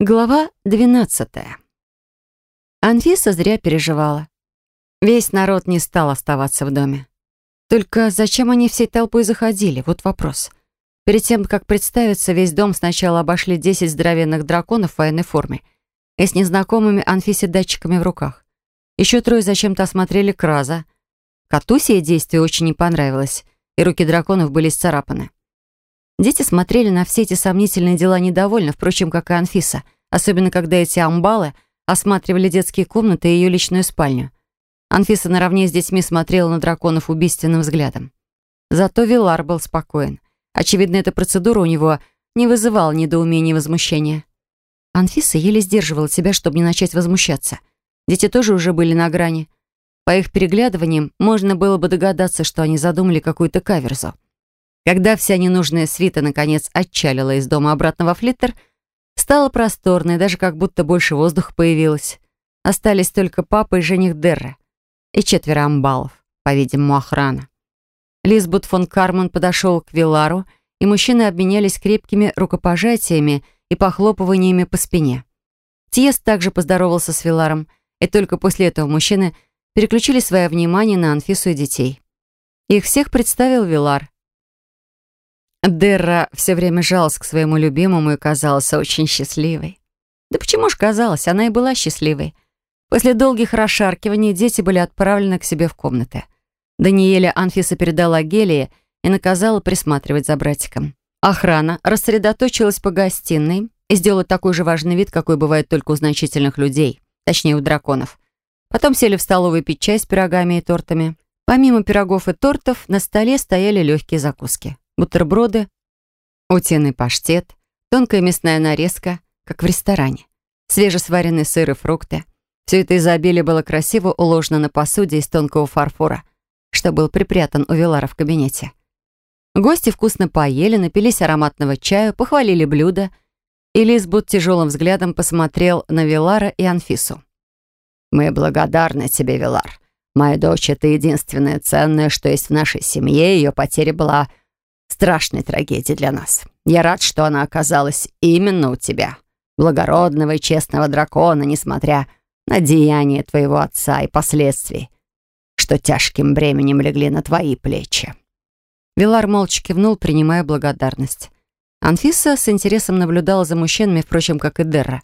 Глава 12. Анфиса зря переживала. Весь народ не стал оставаться в доме. Только зачем они всей толпой заходили? Вот вопрос. Перед тем, как представиться, весь дом сначала обошли 10 здоровенных драконов в военной форме и с незнакомыми Анфисе датчиками в руках. Еще трое зачем-то осмотрели Краза. Коту сие действие очень не понравилось, и руки драконов были сцарапаны. Дети смотрели на все эти сомнительные дела недовольно, впрочем, как и Анфиса, особенно когда эти амбалы осматривали детские комнаты и ее личную спальню. Анфиса наравне с детьми смотрела на драконов убийственным взглядом. Зато Вилар был спокоен. Очевидно, эта процедура у него не вызывала недоумения и возмущения. Анфиса еле сдерживала себя, чтобы не начать возмущаться. Дети тоже уже были на грани. По их переглядываниям можно было бы догадаться, что они задумали какую-то каверзу. Когда вся ненужная свита наконец отчалила из дома обратно во флиттер, стало просторно и даже как будто больше воздуха появилось. Остались только папа и жених Дерра и четверо амбалов, по-видимому, охрана. Лизбут фон Карман подошел к Вилару, и мужчины обменялись крепкими рукопожатиями и похлопываниями по спине. Тиес также поздоровался с Виларом, и только после этого мужчины переключили свое внимание на Анфису и детей. Их всех представил Вилар, Дерра все время жалась к своему любимому и казалась очень счастливой. Да почему ж казалось, она и была счастливой. После долгих расшаркиваний дети были отправлены к себе в комнаты. Даниэля Анфиса передала Гелии и наказала присматривать за братиком. Охрана рассредоточилась по гостиной и сделала такой же важный вид, какой бывает только у значительных людей, точнее у драконов. Потом сели в столовую пить чай с пирогами и тортами. Помимо пирогов и тортов, на столе стояли легкие закуски бутерброды, утиный паштет, тонкая мясная нарезка, как в ресторане, свежесваренный сыр и фрукты. Все это изобилие было красиво уложено на посуде из тонкого фарфора, что был припрятан у Вилара в кабинете. Гости вкусно поели, напились ароматного чая, похвалили блюда, и Лизбут тяжелым взглядом посмотрел на Вилара и Анфису. «Мы благодарны тебе, Вилар. Моя дочь — это единственное ценное, что есть в нашей семье. Ее потеря была страшной трагедии для нас. Я рад, что она оказалась именно у тебя, благородного и честного дракона, несмотря на деяния твоего отца и последствий, что тяжким бременем легли на твои плечи». Вилар молча кивнул, принимая благодарность. Анфиса с интересом наблюдала за мужчинами, впрочем, как и Дерра.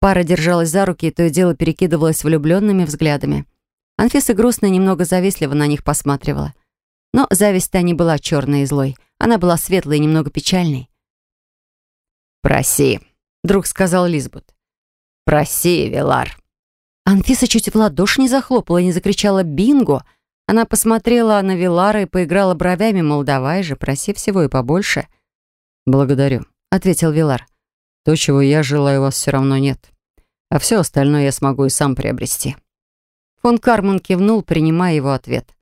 Пара держалась за руки и то и дело перекидывалась влюбленными взглядами. Анфиса грустно и немного завистливо на них посматривала. Но зависть-то не была черной и злой. Она была светлой и немного печальной. «Проси», — вдруг сказал Лизбут. «Проси, Вилар». Анфиса чуть в ладоши не захлопала и не закричала «Бинго!». Она посмотрела на Вилара и поиграла бровями, мол, давай же, проси всего и побольше. «Благодарю», — ответил Вилар. «То, чего я желаю, у вас все равно нет. А все остальное я смогу и сам приобрести». Фон Карман кивнул, принимая его ответ.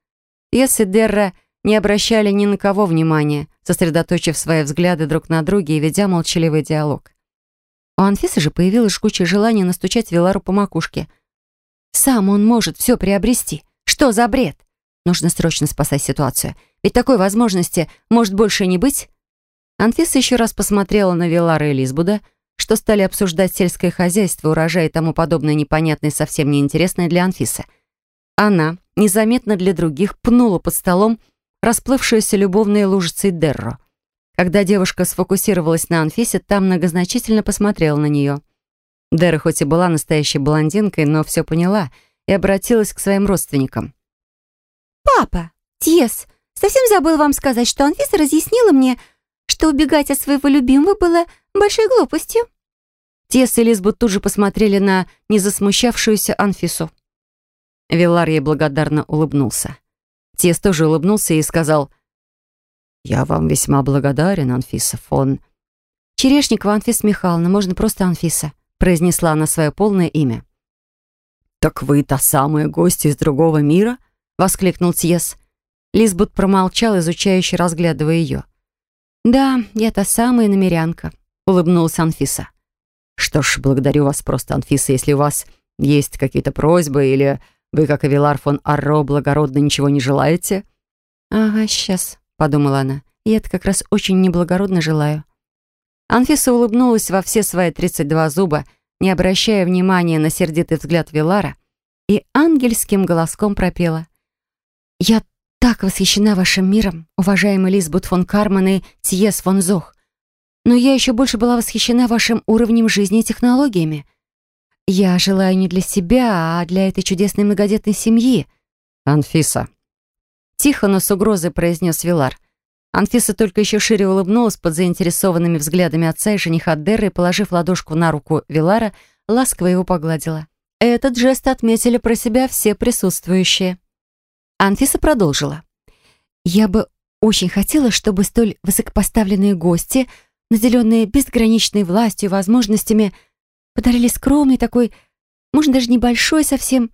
Если Дерра не обращали ни на кого внимания, сосредоточив свои взгляды друг на друге и ведя молчаливый диалог. У Анфисы же появилось жгучее желание настучать Вилару по макушке. «Сам он может все приобрести. Что за бред? Нужно срочно спасать ситуацию. Ведь такой возможности может больше не быть». Анфиса еще раз посмотрела на Вилара и Лизбуда, что стали обсуждать сельское хозяйство, урожай и тому подобное непонятное и совсем неинтересное для Анфисы. Она, незаметно для других, пнула под столом расплывшуюся любовной лужицей Дерро. Когда девушка сфокусировалась на Анфисе, там многозначительно посмотрела на нее. Дерра хоть и была настоящей блондинкой, но все поняла и обратилась к своим родственникам. «Папа, Тьес, совсем забыл вам сказать, что Анфиса разъяснила мне, что убегать от своего любимого было большой глупостью». Тесс и Лизбут тут же посмотрели на незасмущавшуюся Анфису. Вилар ей благодарно улыбнулся. Тес тоже улыбнулся и сказал, «Я вам весьма благодарен, Анфиса фон...» «Черешникова Анфиса Михайловна, можно просто Анфиса», произнесла она свое полное имя. «Так вы та самая гостья из другого мира?» воскликнул Тьес. Лизбут промолчал, изучающе разглядывая ее. «Да, я та самая намерянка», — улыбнулась Анфиса. «Что ж, благодарю вас просто, Анфиса, если у вас есть какие-то просьбы или вы, как Авилар фон Арро, благородно ничего не желаете?» «Ага, сейчас», — подумала она. «Я это как раз очень неблагородно желаю». Анфиса улыбнулась во все свои 32 зуба, не обращая внимания на сердитый взгляд Вилара, и ангельским голоском пропела. «Я так восхищена вашим миром, уважаемый Лизбут фон Карман и Тьес фон Зох. Но я еще больше была восхищена вашим уровнем жизни и технологиями. Я желаю не для себя, а для этой чудесной многодетной семьи». «Анфиса». Тихо, но с угрозой произнес Вилар. Анфиса только еще шире улыбнулась под заинтересованными взглядами отца и жениха Дерры и, положив ладошку на руку Вилара, ласково его погладила. Этот жест отметили про себя все присутствующие. Анфиса продолжила. «Я бы очень хотела, чтобы столь высокопоставленные гости, наделенные безграничной властью и возможностями, подарили скромный такой, может, даже небольшой совсем,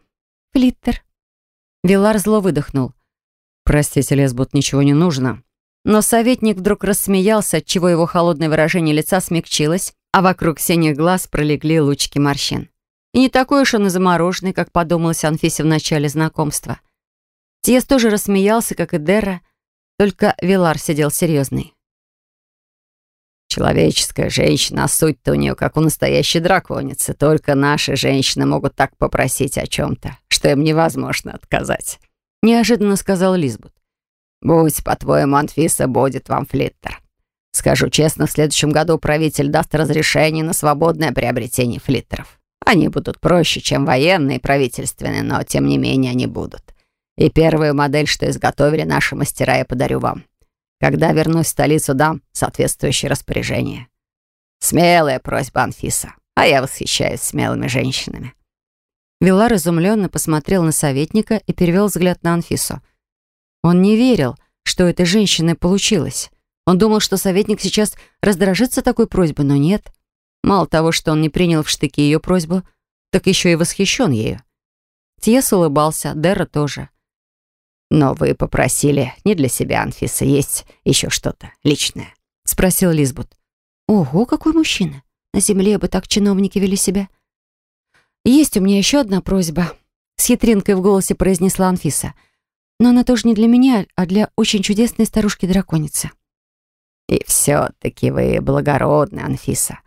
флиттер». Вилар зло выдохнул. «Простите, Лесбут, ничего не нужно». Но советник вдруг рассмеялся, отчего его холодное выражение лица смягчилось, а вокруг синих глаз пролегли лучки морщин. И не такой уж он и замороженный, как подумалось Анфисе в начале знакомства. Тиес тоже рассмеялся, как и Дерра, только Вилар сидел серьезный. Человеческая женщина, а суть-то у нее как у настоящей драконицы. Только наши женщины могут так попросить о чем-то, что им невозможно отказать. Неожиданно сказал Лизбут. «Будь, по-твоему, Анфиса будет вам флиттер. Скажу честно, в следующем году правитель даст разрешение на свободное приобретение флиттеров. Они будут проще, чем военные правительственные, но тем не менее они будут. И первую модель, что изготовили наши мастера, я подарю вам. Когда вернусь в столицу, дам соответствующее распоряжение. Смелая просьба Анфиса, а я восхищаюсь смелыми женщинами». Вилар изумленно посмотрел на советника и перевел взгляд на Анфису. Он не верил, что у этой женщины получилось. Он думал, что советник сейчас раздражится такой просьбой, но нет. Мало того, что он не принял в штыки ее просьбу, так еще и восхищен ею. Тьес улыбался, Дерра тоже. «Но вы попросили не для себя, Анфиса, есть еще что-то личное?» — спросил Лизбут. «Ого, какой мужчина! На земле бы так чиновники вели себя!» «Есть у меня еще одна просьба», — с хитринкой в голосе произнесла Анфиса — но она тоже не для меня, а для очень чудесной старушки-драконицы. И все-таки вы благородны, Анфиса.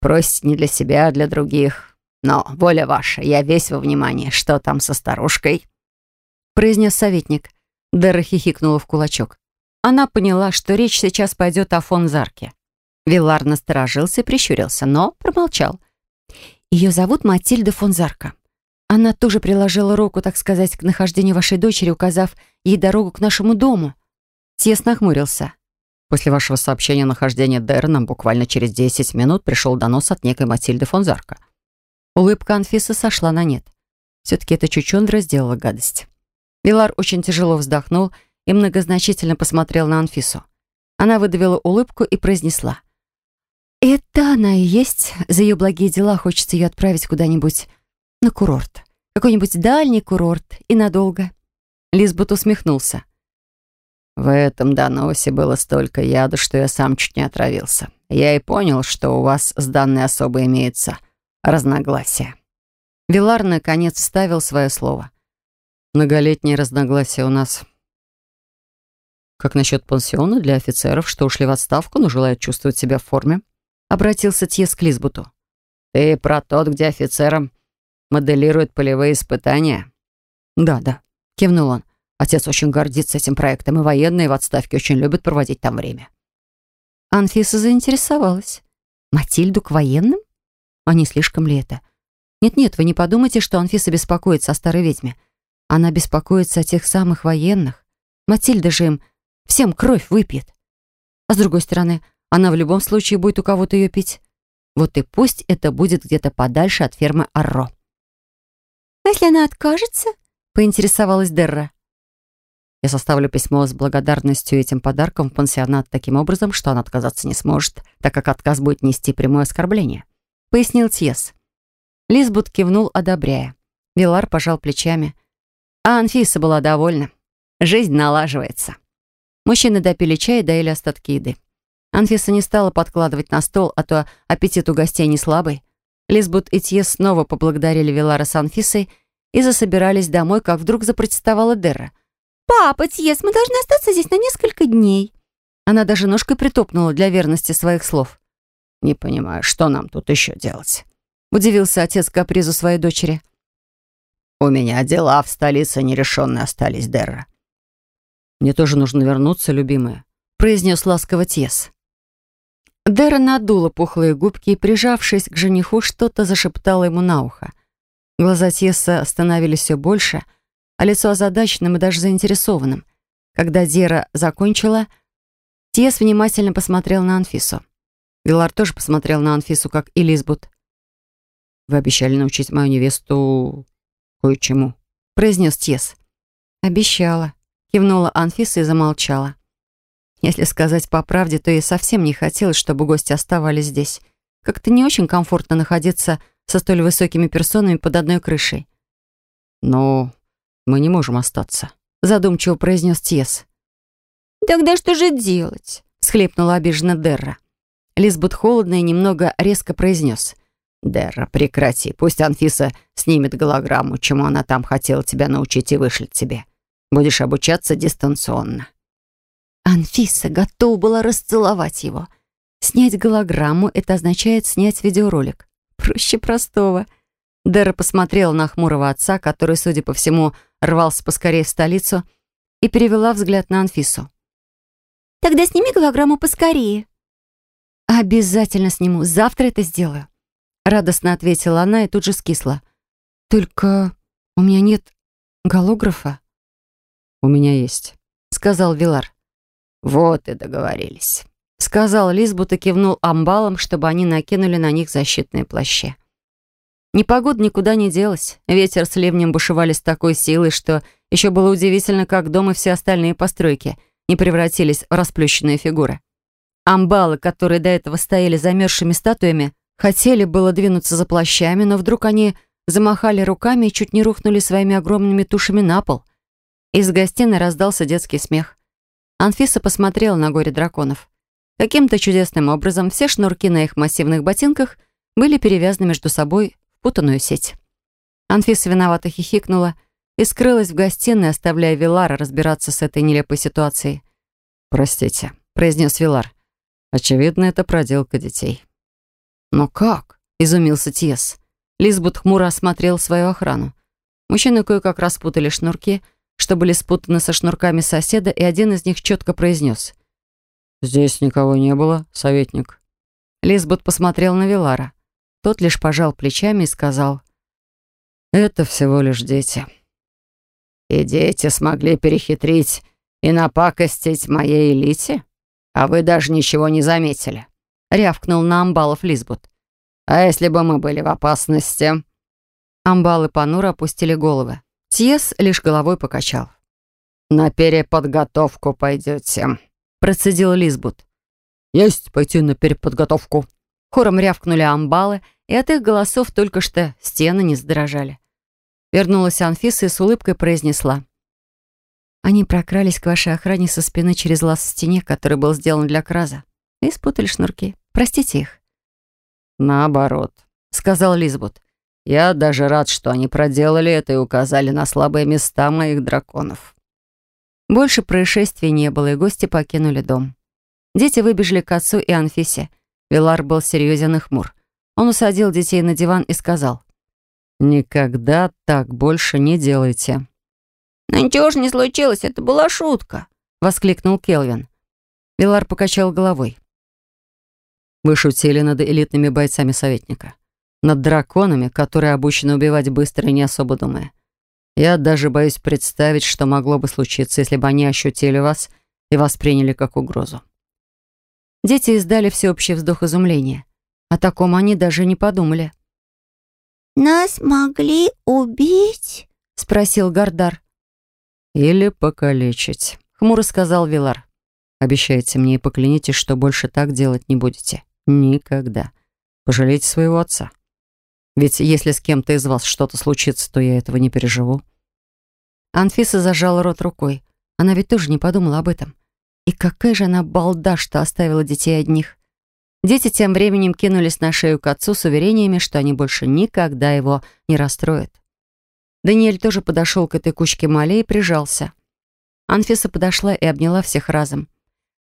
Просите не для себя, а для других. Но воля ваша, я весь во внимании. Что там со старушкой?» Произнес советник. Дера хихикнула в кулачок. Она поняла, что речь сейчас пойдет о фон Зарке. Вилар насторожился и прищурился, но промолчал. Ее зовут Матильда фон Зарка. Она тоже приложила руку, так сказать, к нахождению вашей дочери, указав ей дорогу к нашему дому. Тес нахмурился. После вашего сообщения о нахождении Дерна буквально через 10 минут пришел донос от некой Матильды фон Зарка. Улыбка Анфисы сошла на нет. Все-таки эта чучундра сделала гадость. Вилар очень тяжело вздохнул и многозначительно посмотрел на Анфису. Она выдавила улыбку и произнесла. «Это она и есть. За ее благие дела хочется ее отправить куда-нибудь на курорт. Какой-нибудь дальний курорт и надолго. Лизбут усмехнулся. В этом доносе было столько яда, что я сам чуть не отравился. Я и понял, что у вас с данной особой имеется разногласия. Вилар наконец вставил свое слово. Многолетние разногласия у нас. Как насчет пансиона для офицеров, что ушли в отставку, но желают чувствовать себя в форме? Обратился Тьес к Лизбуту. Ты про тот, где офицерам моделирует полевые испытания?» «Да, да», — кивнул он. «Отец очень гордится этим проектом, и военные в отставке очень любят проводить там время». Анфиса заинтересовалась. «Матильду к военным? А не слишком ли это? Нет-нет, вы не подумайте, что Анфиса беспокоится о старой ведьме. Она беспокоится о тех самых военных. Матильда же им всем кровь выпьет. А с другой стороны, она в любом случае будет у кого-то ее пить. Вот и пусть это будет где-то подальше от фермы Арро. «А если она откажется?» — поинтересовалась Дерра. Я составлю письмо с благодарностью этим подарком в пансионат таким образом, что она отказаться не сможет, так как отказ будет нести прямое оскорбление», — пояснил Тьес. Лизбут кивнул, одобряя. Вилар пожал плечами. А Анфиса была довольна. Жизнь налаживается. Мужчины допили чай и доели остатки еды. Анфиса не стала подкладывать на стол, а то аппетит у гостей не слабый. Лизбут и Тьес снова поблагодарили Вилара с Анфисой и засобирались домой, как вдруг запротестовала Дерра. «Папа, Тьес, мы должны остаться здесь на несколько дней». Она даже ножкой притопнула для верности своих слов. Не понимаю, что нам тут еще делать?» Удивился отец капризу своей дочери. «У меня дела в столице нерешенные остались, Дерра». «Мне тоже нужно вернуться, любимая», — произнес ласково Тес. Дерра надула пухлые губки и, прижавшись к жениху, что-то зашептала ему на ухо. Глаза Теса становились все больше, а лицо озадаченным и даже заинтересованным. Когда Дера закончила, Тес внимательно посмотрел на Анфису. Вилар тоже посмотрел на Анфису, как и Лизбут. «Вы обещали научить мою невесту кое-чему», — произнес Тес. «Обещала», — кивнула Анфиса и замолчала. Если сказать по правде, то ей совсем не хотелось, чтобы гости оставались здесь. Как-то не очень комфортно находиться со столь высокими персонами под одной крышей. «Но мы не можем остаться», — задумчиво произнес Тес. «Тогда что же делать?» — схлепнула обиженно Дерра. Лизбут холодно и немного резко произнес. «Дерра, прекрати. Пусть Анфиса снимет голограмму, чему она там хотела тебя научить и вышлет тебе. Будешь обучаться дистанционно». Анфиса готова была расцеловать его. Снять голограмму — это означает снять видеоролик. Проще простого. Дера посмотрела на хмурого отца, который, судя по всему, рвался поскорее в столицу, и перевела взгляд на Анфису. «Тогда сними голограмму поскорее». «Обязательно сниму. Завтра это сделаю», — радостно ответила она и тут же скисла. «Только у меня нет голографа». «У меня есть», — сказал Вилар. «Вот и договорились», — сказал Лизбут и кивнул амбалам, чтобы они накинули на них защитные плащи. Непогода никуда не делась. Ветер с ливнем бушевали с такой силой, что еще было удивительно, как дом и все остальные постройки не превратились в расплющенные фигуры. Амбалы, которые до этого стояли замерзшими статуями, хотели было двинуться за плащами, но вдруг они замахали руками и чуть не рухнули своими огромными тушами на пол. Из гостиной раздался детский смех. Анфиса посмотрела на горе драконов. Каким-то чудесным образом все шнурки на их массивных ботинках были перевязаны между собой в путанную сеть. Анфиса виновато хихикнула и скрылась в гостиной, оставляя Вилара разбираться с этой нелепой ситуацией. «Простите», — произнес Вилар. «Очевидно, это проделка детей». «Но как?» — изумился Тьес. Лизбут хмуро осмотрел свою охрану. Мужчины кое-как распутали шнурки — что были спутаны со шнурками соседа, и один из них четко произнес. «Здесь никого не было, советник». Лизбот посмотрел на Вилара. Тот лишь пожал плечами и сказал. «Это всего лишь дети». «И дети смогли перехитрить и напакостить моей элите? А вы даже ничего не заметили?» Рявкнул на амбалов Лизбот. «А если бы мы были в опасности?» Амбалы понуро опустили головы. Тьес лишь головой покачал. «На переподготовку пойдете», — процедил Лизбут. «Есть пойти на переподготовку». Хором рявкнули амбалы, и от их голосов только что стены не задрожали. Вернулась Анфиса и с улыбкой произнесла. Они прокрались к вашей охране со спины через лаз в стене, который был сделан для краза, и спутали шнурки. Простите их. «Наоборот», — сказал Лизбут. Я даже рад, что они проделали это и указали на слабые места моих драконов. Больше происшествий не было, и гости покинули дом. Дети выбежали к отцу и Анфисе. Вилар был серьезен и хмур. Он усадил детей на диван и сказал. «Никогда так больше не делайте». «Но ничего же не случилось, это была шутка», — воскликнул Келвин. Вилар покачал головой. «Вы шутили над элитными бойцами советника над драконами, которые обучены убивать быстро и не особо думая. Я даже боюсь представить, что могло бы случиться, если бы они ощутили вас и восприняли как угрозу. Дети издали всеобщий вздох изумления. О таком они даже не подумали. «Нас могли убить?» — спросил Гардар. «Или покалечить», — хмуро сказал Вилар. «Обещайте мне и поклянитесь, что больше так делать не будете. Никогда. Пожалейте своего отца». Ведь если с кем-то из вас что-то случится, то я этого не переживу». Анфиса зажала рот рукой. Она ведь тоже не подумала об этом. И какая же она балда, что оставила детей одних. Дети тем временем кинулись на шею к отцу с уверениями, что они больше никогда его не расстроят. Даниэль тоже подошел к этой кучке малей и прижался. Анфиса подошла и обняла всех разом.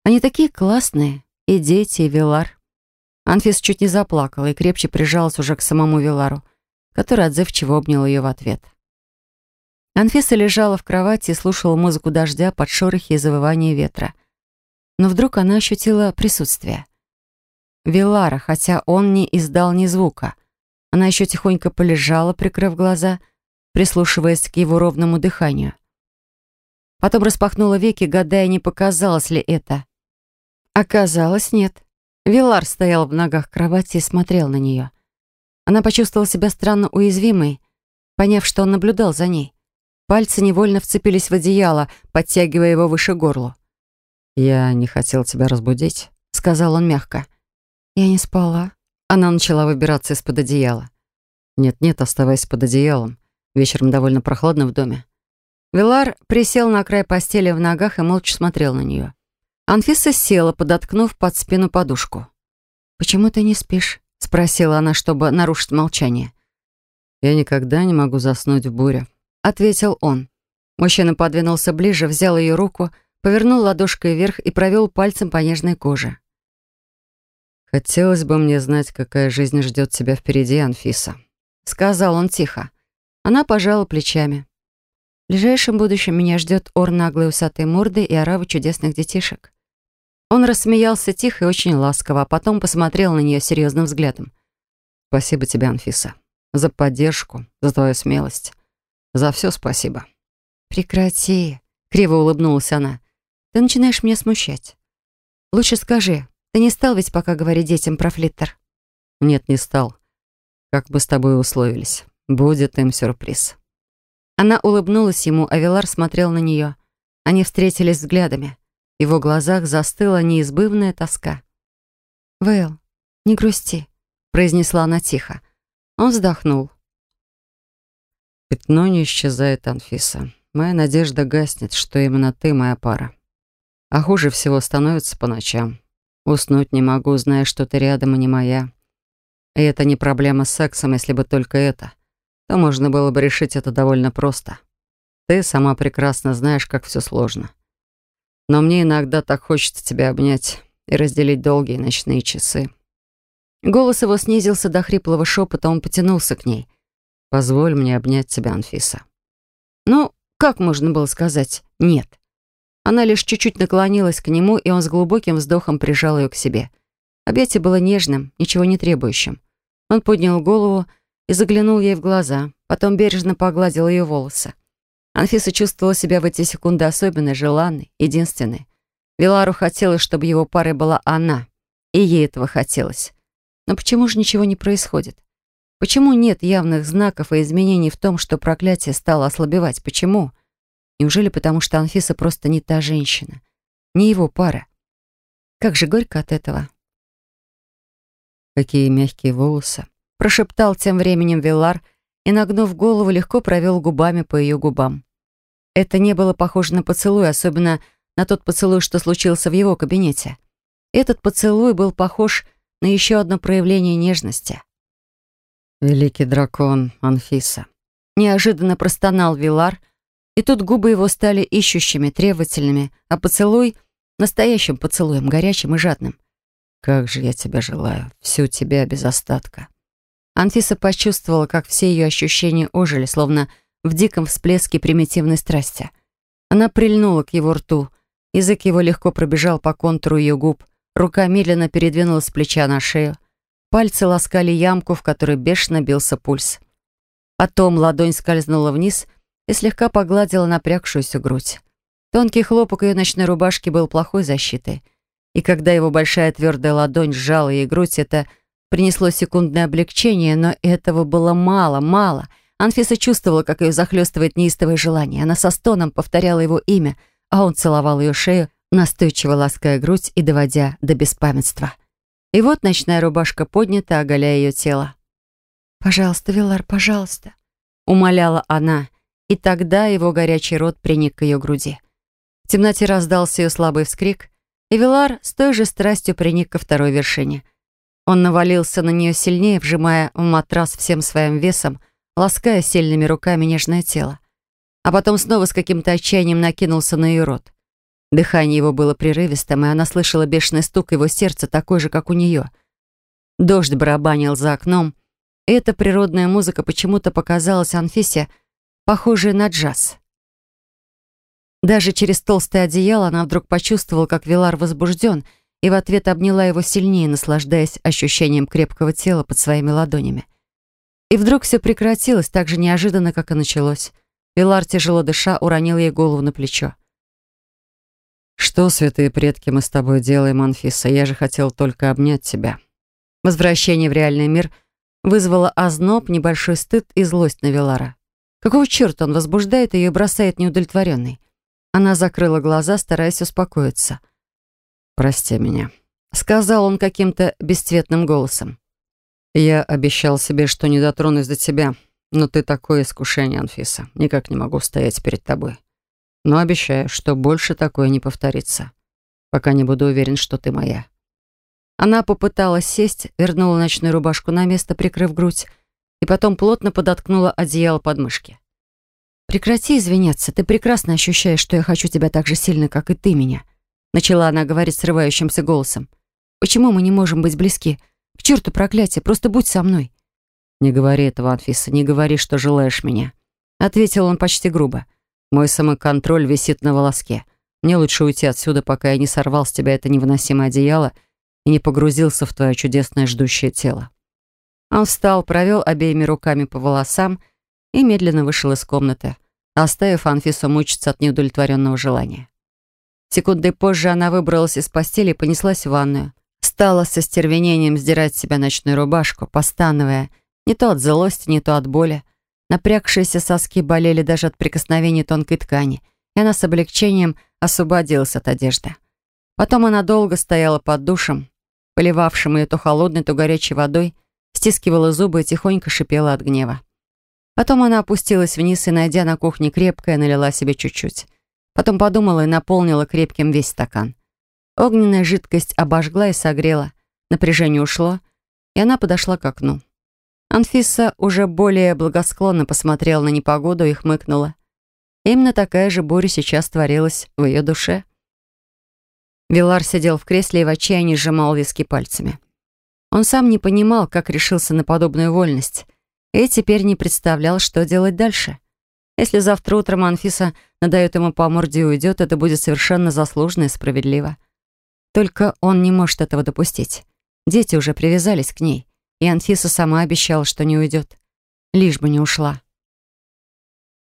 Они такие классные, и дети, и Вилар. Анфис чуть не заплакала и крепче прижалась уже к самому Вилару, который отзывчиво обнял ее в ответ. Анфиса лежала в кровати и слушала музыку дождя под шорохи и завывание ветра. Но вдруг она ощутила присутствие. Вилара, хотя он не издал ни звука. Она еще тихонько полежала, прикрыв глаза, прислушиваясь к его ровному дыханию. Потом распахнула веки, гадая, не показалось ли это. Оказалось, нет. Вилар стоял в ногах кровати и смотрел на нее. Она почувствовала себя странно уязвимой, поняв, что он наблюдал за ней. Пальцы невольно вцепились в одеяло, подтягивая его выше горлу. «Я не хотел тебя разбудить», — сказал он мягко. «Я не спала». Она начала выбираться из-под одеяла. «Нет-нет, оставайся под одеялом. Вечером довольно прохладно в доме». Вилар присел на край постели в ногах и молча смотрел на нее. Анфиса села, подоткнув под спину подушку. «Почему ты не спишь?» — спросила она, чтобы нарушить молчание. «Я никогда не могу заснуть в буре», ответил он. Мужчина подвинулся ближе, взял ее руку, повернул ладошкой вверх и провел пальцем по нежной коже. «Хотелось бы мне знать, какая жизнь ждет тебя впереди, Анфиса», — сказал он тихо. Она пожала плечами. «В ближайшем будущем меня ждет ор наглой усатой морды и оравы чудесных детишек». Он рассмеялся тихо и очень ласково, а потом посмотрел на нее серьезным взглядом. «Спасибо тебе, Анфиса, за поддержку, за твою смелость. За все спасибо». «Прекрати», — криво улыбнулась она. «Ты начинаешь меня смущать. Лучше скажи, ты не стал ведь пока говорить детям про флиттер?» «Нет, не стал. Как бы с тобой условились. Будет им сюрприз». Она улыбнулась ему, а Вилар смотрел на нее. Они встретились взглядами. Его глазах застыла неизбывная тоска. «Вэл, не грусти», — произнесла она тихо. Он вздохнул. Пятно не исчезает, Анфиса. Моя надежда гаснет, что именно ты моя пара. А хуже всего становится по ночам. Уснуть не могу, зная, что ты рядом и не моя. И это не проблема с сексом, если бы только это. То можно было бы решить это довольно просто. Ты сама прекрасно знаешь, как все сложно. Но мне иногда так хочется тебя обнять и разделить долгие ночные часы. Голос его снизился до хриплого шепота, он потянулся к ней. Позволь мне обнять тебя, Анфиса». Ну, как можно было сказать «нет»? Она лишь чуть-чуть наклонилась к нему, и он с глубоким вздохом прижал ее к себе. Объятие было нежным, ничего не требующим. Он поднял голову и заглянул ей в глаза, потом бережно погладил ее волосы. Анфиса чувствовала себя в эти секунды особенно желанной, единственной. Вилару хотелось, чтобы его парой была она, и ей этого хотелось. Но почему же ничего не происходит? Почему нет явных знаков и изменений в том, что проклятие стало ослабевать? Почему? Неужели потому, что Анфиса просто не та женщина? Не его пара? Как же горько от этого. «Какие мягкие волосы!» Прошептал тем временем Вилар и, нагнув голову, легко провел губами по ее губам. Это не было похоже на поцелуй, особенно на тот поцелуй, что случился в его кабинете. Этот поцелуй был похож на еще одно проявление нежности. «Великий дракон, Анфиса!» Неожиданно простонал Вилар, и тут губы его стали ищущими, требовательными, а поцелуй — настоящим поцелуем, горячим и жадным. «Как же я тебя желаю, всю тебя без остатка!» Анфиса почувствовала, как все ее ощущения ожили, словно в диком всплеске примитивной страсти. Она прильнула к его рту, язык его легко пробежал по контуру ее губ, рука медленно передвинулась с плеча на шею, Пальцы ласкали ямку, в которой бешено бился пульс. Потом ладонь скользнула вниз и слегка погладила напрягшуюся грудь. Тонкий хлопок ее ночной рубашки был плохой защитой. И когда его большая твердая ладонь сжала ей грудь, это принесло секундное облегчение, но этого было мало, мало. Анфиса чувствовала, как ее захлестывает неистовое желание. Она со стоном повторяла его имя, а он целовал ее шею, настойчиво лаская грудь и доводя до беспамятства. И вот ночная рубашка поднята, оголяя ее тело. «Пожалуйста, Вилар, пожалуйста», — умоляла она, и тогда его горячий рот приник к ее груди. В темноте раздался ее слабый вскрик, и Вилар с той же страстью приник ко второй вершине. Он навалился на нее сильнее, вжимая в матрас всем своим весом, лаская сильными руками нежное тело. А потом снова с каким-то отчаянием накинулся на ее рот. Дыхание его было прерывистым, и она слышала бешеный стук его сердца, такой же, как у нее. Дождь барабанил за окном, и эта природная музыка почему-то показалась Анфисе похожей на джаз. Даже через толстое одеяло она вдруг почувствовала, как Вилар возбужден, и в ответ обняла его сильнее, наслаждаясь ощущением крепкого тела под своими ладонями. И вдруг все прекратилось так же неожиданно, как и началось. Вилар, тяжело дыша, уронил ей голову на плечо. «Что, святые предки, мы с тобой делаем, Анфиса? Я же хотел только обнять тебя». Возвращение в реальный мир вызвало озноб, небольшой стыд и злость на Вилара. Какого черта он возбуждает ее и бросает неудовлетворенной? Она закрыла глаза, стараясь успокоиться. «Прости меня», — сказал он каким-то бесцветным голосом. «Я обещал себе, что не дотронусь до тебя, но ты такое искушение, Анфиса. Никак не могу стоять перед тобой. Но обещаю, что больше такое не повторится, пока не буду уверен, что ты моя». Она попыталась сесть, вернула ночную рубашку на место, прикрыв грудь, и потом плотно подоткнула одеяло под мышки. «Прекрати извиняться, ты прекрасно ощущаешь, что я хочу тебя так же сильно, как и ты меня», начала она говорить срывающимся голосом. «Почему мы не можем быть близки? К черту проклятие, просто будь со мной». «Не говори этого, Анфиса, не говори, что желаешь меня», ответил он почти грубо. «Мой самоконтроль висит на волоске. Мне лучше уйти отсюда, пока я не сорвал с тебя это невыносимое одеяло и не погрузился в твое чудесное ждущее тело. Он встал, провел обеими руками по волосам и медленно вышел из комнаты, оставив Анфису мучиться от неудовлетворенного желания. Секунды позже она выбралась из постели и понеслась в ванную. Стала со стервенением сдирать с себя ночную рубашку, постановая не то от злости, не то от боли. Напрягшиеся соски болели даже от прикосновения тонкой ткани, и она с облегчением освободилась от одежды. Потом она долго стояла под душем, поливавшим ее то холодной, то горячей водой, стискивала зубы и тихонько шипела от гнева. Потом она опустилась вниз и, найдя на кухне крепкое, налила себе чуть-чуть. Потом подумала и наполнила крепким весь стакан. Огненная жидкость обожгла и согрела. Напряжение ушло, и она подошла к окну. Анфиса уже более благосклонно посмотрела на непогоду и хмыкнула. Именно такая же буря сейчас творилась в ее душе. Вилар сидел в кресле и в отчаянии сжимал виски пальцами. Он сам не понимал, как решился на подобную вольность, и теперь не представлял, что делать дальше. Если завтра утром Анфиса надает ему по морде и уйдет, это будет совершенно заслуженно и справедливо. Только он не может этого допустить. Дети уже привязались к ней, и Анфиса сама обещала, что не уйдет. Лишь бы не ушла.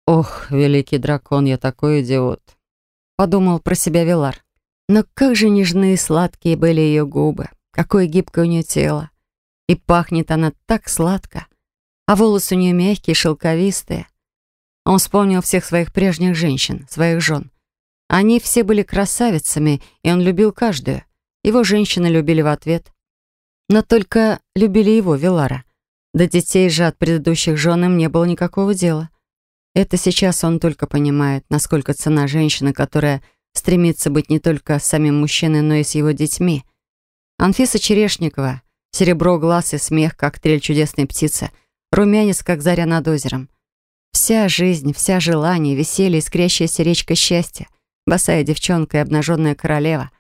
«Ох, великий дракон, я такой идиот», — подумал про себя Вилар. Но как же нежные и сладкие были ее губы, какое гибкое у нее тело. И пахнет она так сладко, а волосы у нее мягкие, шелковистые. Он вспомнил всех своих прежних женщин, своих жен. Они все были красавицами, и он любил каждую. Его женщины любили в ответ. Но только любили его, Вилара. До детей же от предыдущих жен им не было никакого дела. Это сейчас он только понимает, насколько цена женщины, которая стремится быть не только с самим мужчиной, но и с его детьми. Анфиса Черешникова, серебро глаз и смех, как трель чудесной птицы, румянец, как заря над озером. Вся жизнь, вся желание, веселье, искрящаяся речка счастья, босая девчонка и обнаженная королева.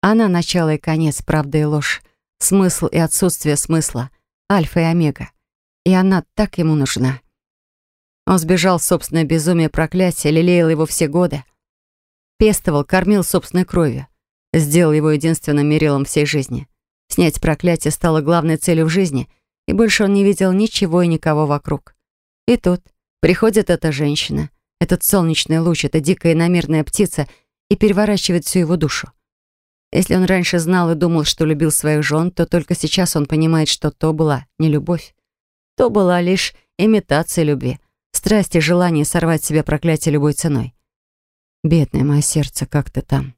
Она начало и конец, правда и ложь, смысл и отсутствие смысла, альфа и омега. И она так ему нужна. Он сбежал в собственное безумие проклятия, лелеял его все годы пестовал, кормил собственной кровью. Сделал его единственным мерилом всей жизни. Снять проклятие стало главной целью в жизни, и больше он не видел ничего и никого вокруг. И тут приходит эта женщина, этот солнечный луч, эта дикая иномерная птица и переворачивает всю его душу. Если он раньше знал и думал, что любил своих жен, то только сейчас он понимает, что то была не любовь. То была лишь имитация любви, страсть и желание сорвать себе проклятие любой ценой. Бедное мое сердце, как ты там?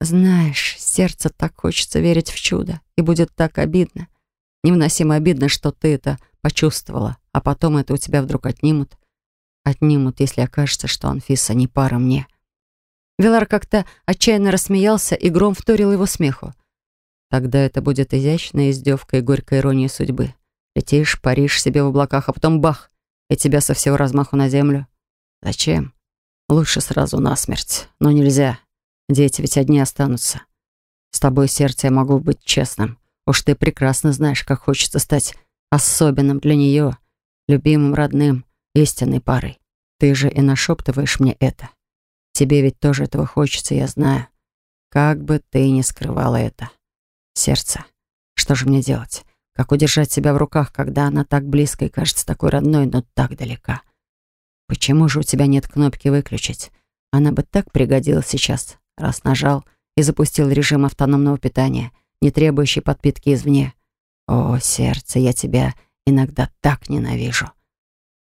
Знаешь, сердце так хочется верить в чудо, и будет так обидно. Невыносимо обидно, что ты это почувствовала, а потом это у тебя вдруг отнимут. Отнимут, если окажется, что Анфиса не пара мне. Вилар как-то отчаянно рассмеялся, и гром вторил его смеху. Тогда это будет изящная издевка и горькая ирония судьбы. Летишь, паришь себе в облаках, а потом бах, и тебя со всего размаху на землю. Зачем? Лучше сразу насмерть, но нельзя. Дети ведь одни останутся. С тобой сердце я могу быть честным. Уж ты прекрасно знаешь, как хочется стать особенным для нее, любимым, родным, истинной парой. Ты же и нашептываешь мне это. Тебе ведь тоже этого хочется, я знаю. Как бы ты ни скрывала это. Сердце. Что же мне делать? Как удержать себя в руках, когда она так близко и кажется такой родной, но так далека? Почему же у тебя нет кнопки «выключить»? Она бы так пригодилась сейчас, раз нажал и запустил режим автономного питания, не требующий подпитки извне. О, сердце, я тебя иногда так ненавижу.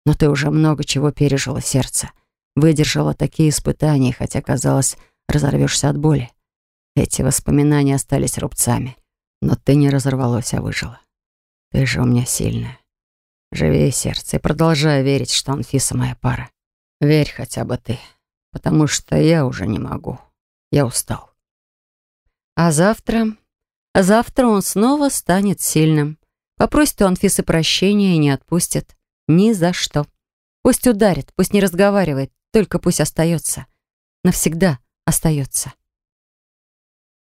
Но ты уже много чего пережила, сердце. Выдержала такие испытания, хотя, казалось, разорвешься от боли. Эти воспоминания остались рубцами. Но ты не разорвалась, а выжила. Ты же у меня сильная. Живи, сердце, и продолжай верить, что Анфиса моя пара. Верь хотя бы ты, потому что я уже не могу. Я устал. А завтра... Завтра он снова станет сильным. Попросит у Анфисы прощения и не отпустит. Ни за что. Пусть ударит, пусть не разговаривает, только пусть остается. Навсегда остается.